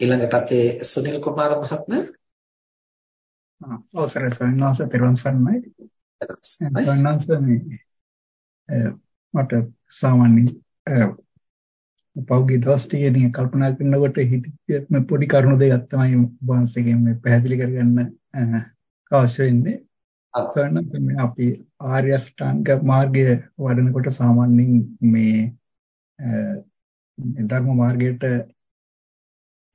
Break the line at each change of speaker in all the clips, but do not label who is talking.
ඊළඟට අපේ සුනිල් කුමාර මහත්මයා.
අවසරයි සන්නාස පෙරවන් සර්ණයි. සන්නාස මට සාමාන්‍යයෙන් පෞද්ගලික ටිකේ කල්පනා කරනකොට හිතේ පොඩි කරුණු දෙකක් තමයි වහන්සේගෙන් මේ පැහැදිලි කරගන්න අවශ්‍ය වෙන්නේ. සර්ණත් මේ අපි ආර්ය අෂ්ටාංග මාර්ගය වඩනකොට සාමාන්‍යයෙන් මේ ධර්ම මාර්ගයට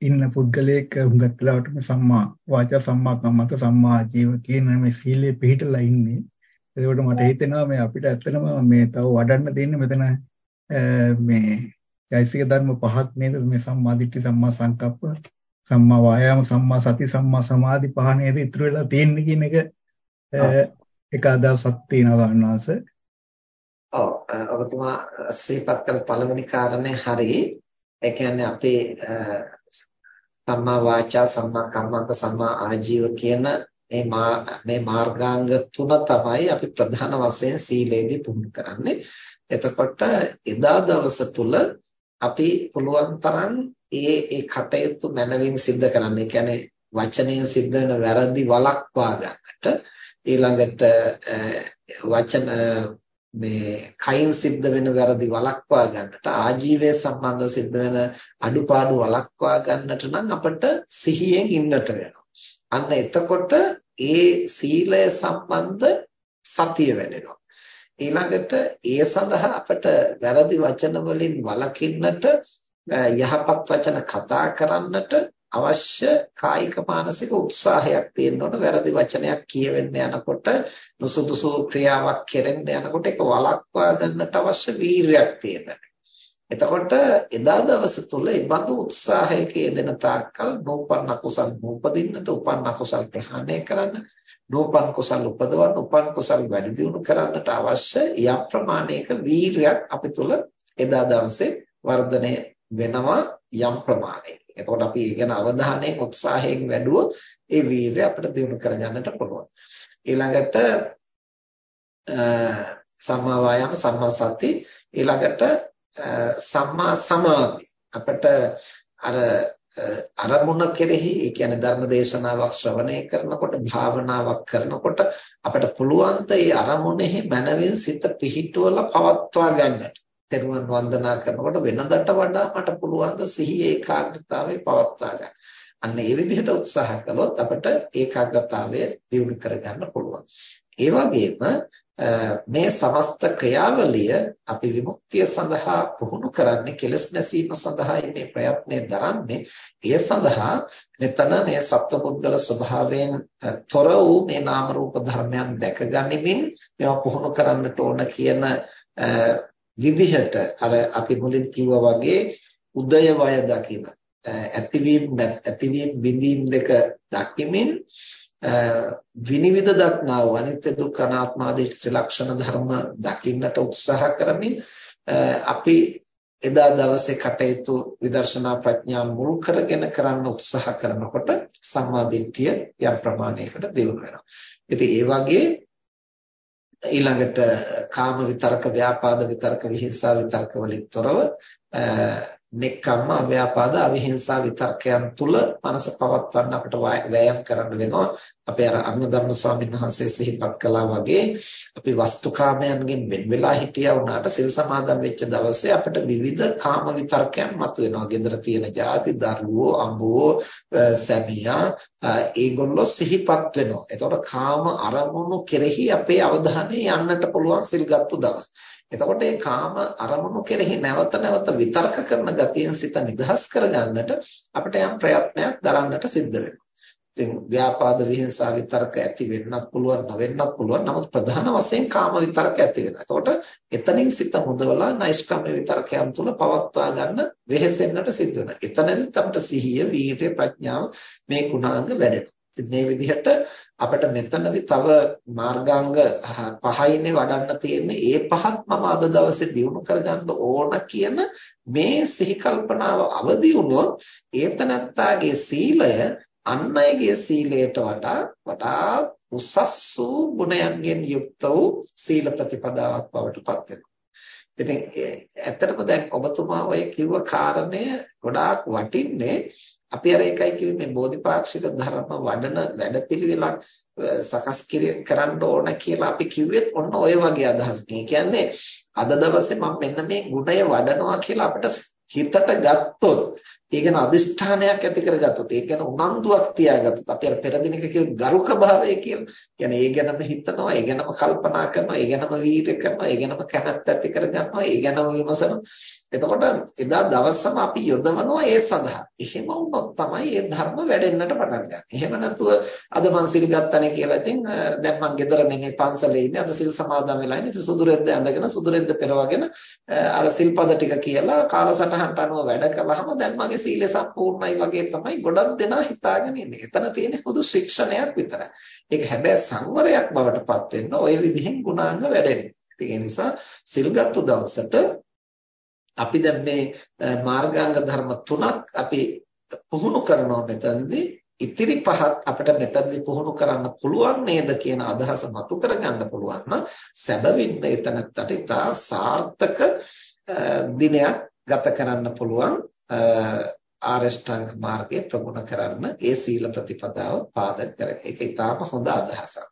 ඉන්න පුද්ගලයෙක් හුඟක් වෙලාවට සම්මා වාචා සම්මා කම්මන්ත සම්මා ජීව කියන මේ සීලේ පිළිහිටලා ඉන්නේ. ඒකට මට හිතෙනවා මේ අපිට ඇත්තටම මේ තව වඩන්න තියෙන්නේ මෙතන මේ චෛසික ධර්ම පහක් නේද මේ සම්මා දිට්ඨි සම්මා සංකප්ප සම්මා වායාම සම්මා සති සම්මා සමාධි පහ නේද ඉතුරු වෙලා තියෙන්නේ කියන එක එක අදහසක් තියෙනවා ගන්නවාස.
ඔව් ඔබතුමා සිහිපත් කළ පළවෙනි කාරණේ හරියි. ඒ කියන්නේ අපේ සම්මා වාචා සම්මා කම්මන්ත සම්මා ආජීව කියන මේ මේ මාර්ගාංග තුන තමයි අපි ප්‍රධාන වශයෙන් සීලේදී පුහුණු කරන්නේ. එතකොට එදා දවස තුල අපි පුළුවන් තරම් ඒ ඒ කටයුතු මනවින් සිද්ධ කරන්න. ඒ කියන්නේ වචනයෙන් සිද්ධ වෙන වැරදි වළක්වා ගන්නට ඊළඟට වචන මේ කයින් සිද්ධ වෙන වැරදි වළක්වා ගන්නට ආජීවය සම්බන්ධ සිද්ධ වෙන අඩුපාඩු වළක්වා ගන්නට නම් අපිට සිහියෙන් ඉන්නට වෙනවා. අන්න එතකොට ඒ සීලය සම්බන්ධ සතිය වැඩෙනවා. ඊළඟට ඒ සඳහා අපිට වැරදි වචන වලින් වළකින්නට යහපත් වචන කතා කරන්නට අවශ්‍ය කායික මානසික උත්සාහයක් තියෙන්න ඕන වැරදි වචනයක් කියවෙන්න යනකොට නුසුදුසු ක්‍රියාවක් කෙරෙන්න යනකොට ඒක වළක්වා ගන්නට අවශ්‍ය වීරියක් තියෙනවා. එතකොට එදා දවස තුල ඒ බඳු උත්සාහයක යෙදෙන තාක්කල් නූපන්න කුසල් නූපදින්නට උපන්න කුසල් ප්‍රහාණය කරන්න නූපන් කුසල් උපදවන්න උපන් කුසල් වැඩි දියුණු කරන්නට අවශ්‍ය යම් ප්‍රමාණයක වීරියක් අපි තුල එදා දවසේ වර්ධනය වෙනවා යම් ප්‍රමාණයක එතකොට අපි ඒ ගැන අවධානයෙන් උත්සාහයෙන් වැඩුවොත් ඒ වීර්යය අපිට දිනු කරගන්නට පුළුවන්. ඊළඟට සම්මා වායාම සම්මා සති ඊළඟට සම්මා සමාධි අපිට අර අරමුණ කෙරෙහි ඒ කියන්නේ ධර්ම දේශනාවක් ශ්‍රවණය කරනකොට භාවනාවක් කරනකොට අපිට පුළුවන් ද ඒ අරමුණෙහි මනවින් සිත පිහිටුවලා පවත්වා ගන්නට තෙරුවන් වන්දනා කරනකොට වෙනදට වඩා මට පුළුවන් ද සිහියේ ඒකාග්‍රතාවය පවත්වා ගන්න. අන්න ඒ විදිහට උත්සාහ කළොත් අපිට ඒකාග්‍රතාවය දියුණු කරගන්න පුළුවන්. ඒ වගේම මේ සමස්ත ක්‍රියාවලිය අපි විමුක්තිය සඳහා පුහුණු කරන්නේ කෙලස් නැසීම සඳහායි මේ ප්‍රයත්නය දරන්නේ. ඒ සඳහා මෙතන මේ සත්වපුද්ගල ස්වභාවයෙන් තොර වූ මේ නාම රූප ධර්මයන් දැක ගනිමින් මේවා පුහුණු කරන්නට ඕන කියන විදිහට අර අපි මුලින් කිව්වා වගේ උදය වය දකින ඇතිවීම ඇතිවීම බිඳීම් දෙක දකිමින් විනිවිද දක්නා වූ අනිත්‍ය දුක්ඛ අනාත්ම ආදී ත්‍රිලක්ෂණ ධර්ම දකින්නට උත්සාහ කරමින් අපි එදා දවසේ කටයුතු විදර්ශනා ප්‍රඥා මුල් කරගෙන කරන්න උත්සාහ කරනකොට සම්මා දිට්ඨිය යම් ප්‍රමාණයකට දියුණු වෙනවා. ඉතින් ඒ වගේ ඊළඟට කාම විතරක ව්‍යාපාද විතරක විහිංසා විතරක වලින් තොරව නෙක්ඛම්ම අව්‍යාපාද අවිහිංසා විතර්කයන් තුල මනස පවත්වන්න අපිට වෑයම් කරන්න වෙනවා. අපේ අර අනුධම්ම ස්වාමීන් වහන්සේ සිහිපත් කළා වගේ අපි වස්තුකාමයන්ගෙන් වෙන් වෙලා හිටියා වුණාට සිල් සමාදන් වෙච්ච දවසේ අපිට විවිධ කාම විතර්කයන් මතුවෙනවා. ගෙදර තියෙන ಜಾති, දරුවෝ, අඹෝ, සැමියා ඒගොල්ලෝ සිහිපත් වෙනවා. එතකොට කාම අරමුණු කෙරෙහි අපේ අවධානය යන්නට පුළුවන් සිල්ගත්තු දවස්. එතකොට මේ කාම අරමුණු කෙරෙහි නැවත නැවත විතර්ක කරන ගතියෙන් සිත නිදහස් කරගන්නට අපිට යම් ප්‍රයත්නයක් දරන්නට සිද්ධ වෙනවා. ඉතින් ව්‍යාපාද විහිංසා විතර්ක ඇති වෙන්නත් පුළුවන් නොවෙන්නත් පුළුවන්. නමුත් ප්‍රධාන වශයෙන් කාම විතර්ක ඇති වෙනවා. එතකොට එතනින් සිත මුදවලා නෛෂ්ක්‍රම්‍ය විතර්කයන් තුල පවත්වා ගන්න වෙහෙසෙන්නට සිද්ධ වෙනවා. එතනදිත් අපිට සිහිය, වීරිය, ප්‍රඥාව මේ ගුණාංග වැඩෙනවා. මේ විදිහට අපිට මෙතනදී තව මාර්ගාංග පහයිනේ වඩන්න තියෙන්නේ ඒ පහත් මම අද දවසේ දිනු කරගන්න ඕන කියන මේ සිහි කල්පනාව අවදි වුණොත් ඒතනත්තාගේ සීලය අන් අයගේ සීලයට වඩා වඩා උසස් වූ ගුණයන්ගෙන් යුක්ත වූ සීල ප්‍රතිපදාවක් බවට පත් වෙනවා. ඉතින් ඇත්තටම දැන් ඔබතුමා ඔය කිව්ව කාරණය ගොඩාක් වටින්නේ අපි අර එකයි කිව්වේ මේ බෝධිපාක්ෂික ධර්ම වඩන වැඩපිළිවෙලක් සකස් කරන්න ඕන කියලා අපි කිව්වෙත් ඔන්න ඔය වගේ අදහසකින්. කියන්නේ අද දවසේ මම මෙන්න මේ ගුණය වඩනවා කියලා අපිට හිතට ගත්තොත් ඒ ගැන අදිෂ්ඨානයක් ඇති කරගත්තොත් ඒ ගැන උනන්දුවක් තියාගත්තොත් අපි අර පෙර දිනක කිව්ව ගරුක භාවය කියලා. කියන්නේ ඒ ගැනම හිතනවා, ඒ ගැනම කල්පනා කරනවා, ඒ ගැනම වීර්ය කරනවා, ඒ ගැනම කැමැත්ත ඇති කරගන්නවා, ඒ ගැනම විමසනවා. එතකොට එදා දවසම අපි යොදවනවා ඒ සඳහා. එහෙම වුණොත් තමයි මේ ධර්ම වැඩෙන්නට පටන් ගන්න. එහෙම නැතුව අද මං සිල් ගත්තනේ කියලා ඉතින් දැන් මං ගෙදර නෙමෙයි පන්සලේ ඉන්නේ. අද සිල් සමාදන් වෙලා ඉන්නේ. ඉතින් සුදු රෙද්ද ඇඳගෙන සුදු රෙද්ද පෙරවගෙන අර සිල්පද ටික කියලා කාලසටහනට අනුව වැඩ කළාම දැන් මගේ සීලය සම්පූර්ණයි වගේ තමයි ගොඩක් දෙනා හිතාගෙන ඉන්නේ. එතන තියෙන්නේ පොදු ශික්ෂණයක් විතරයි. ඒක හැබැයි සංවරයක් බවට පත් වෙන්න ওই විදිහෙන් ගුණාංග වැඩෙන්නේ. ඒ නිසා සිල්ගත්තු දවසට අපි දැන් මේ මාර්ගාංග ධර්ම තුනක් අපි පුහුණු කරනවා මෙතනදී ඉතිරි පහත් අපිට මෙතනදී පුහුණු කරන්න පුළුවන් නේද කියන අදහස මතු කරගන්න පුළුවන් නම් සැබවින්ම එතනත්තට ඉතා සාර්ථක දිනයක් ගත කරන්න පුළුවන් ආරෂ්ඨාංග මාර්ගය ප්‍රගුණ කරන්න ඒ සීල ප්‍රතිපදාව පාදක කරගෙන ඒක ඊටාම හොඳ අදහසක්.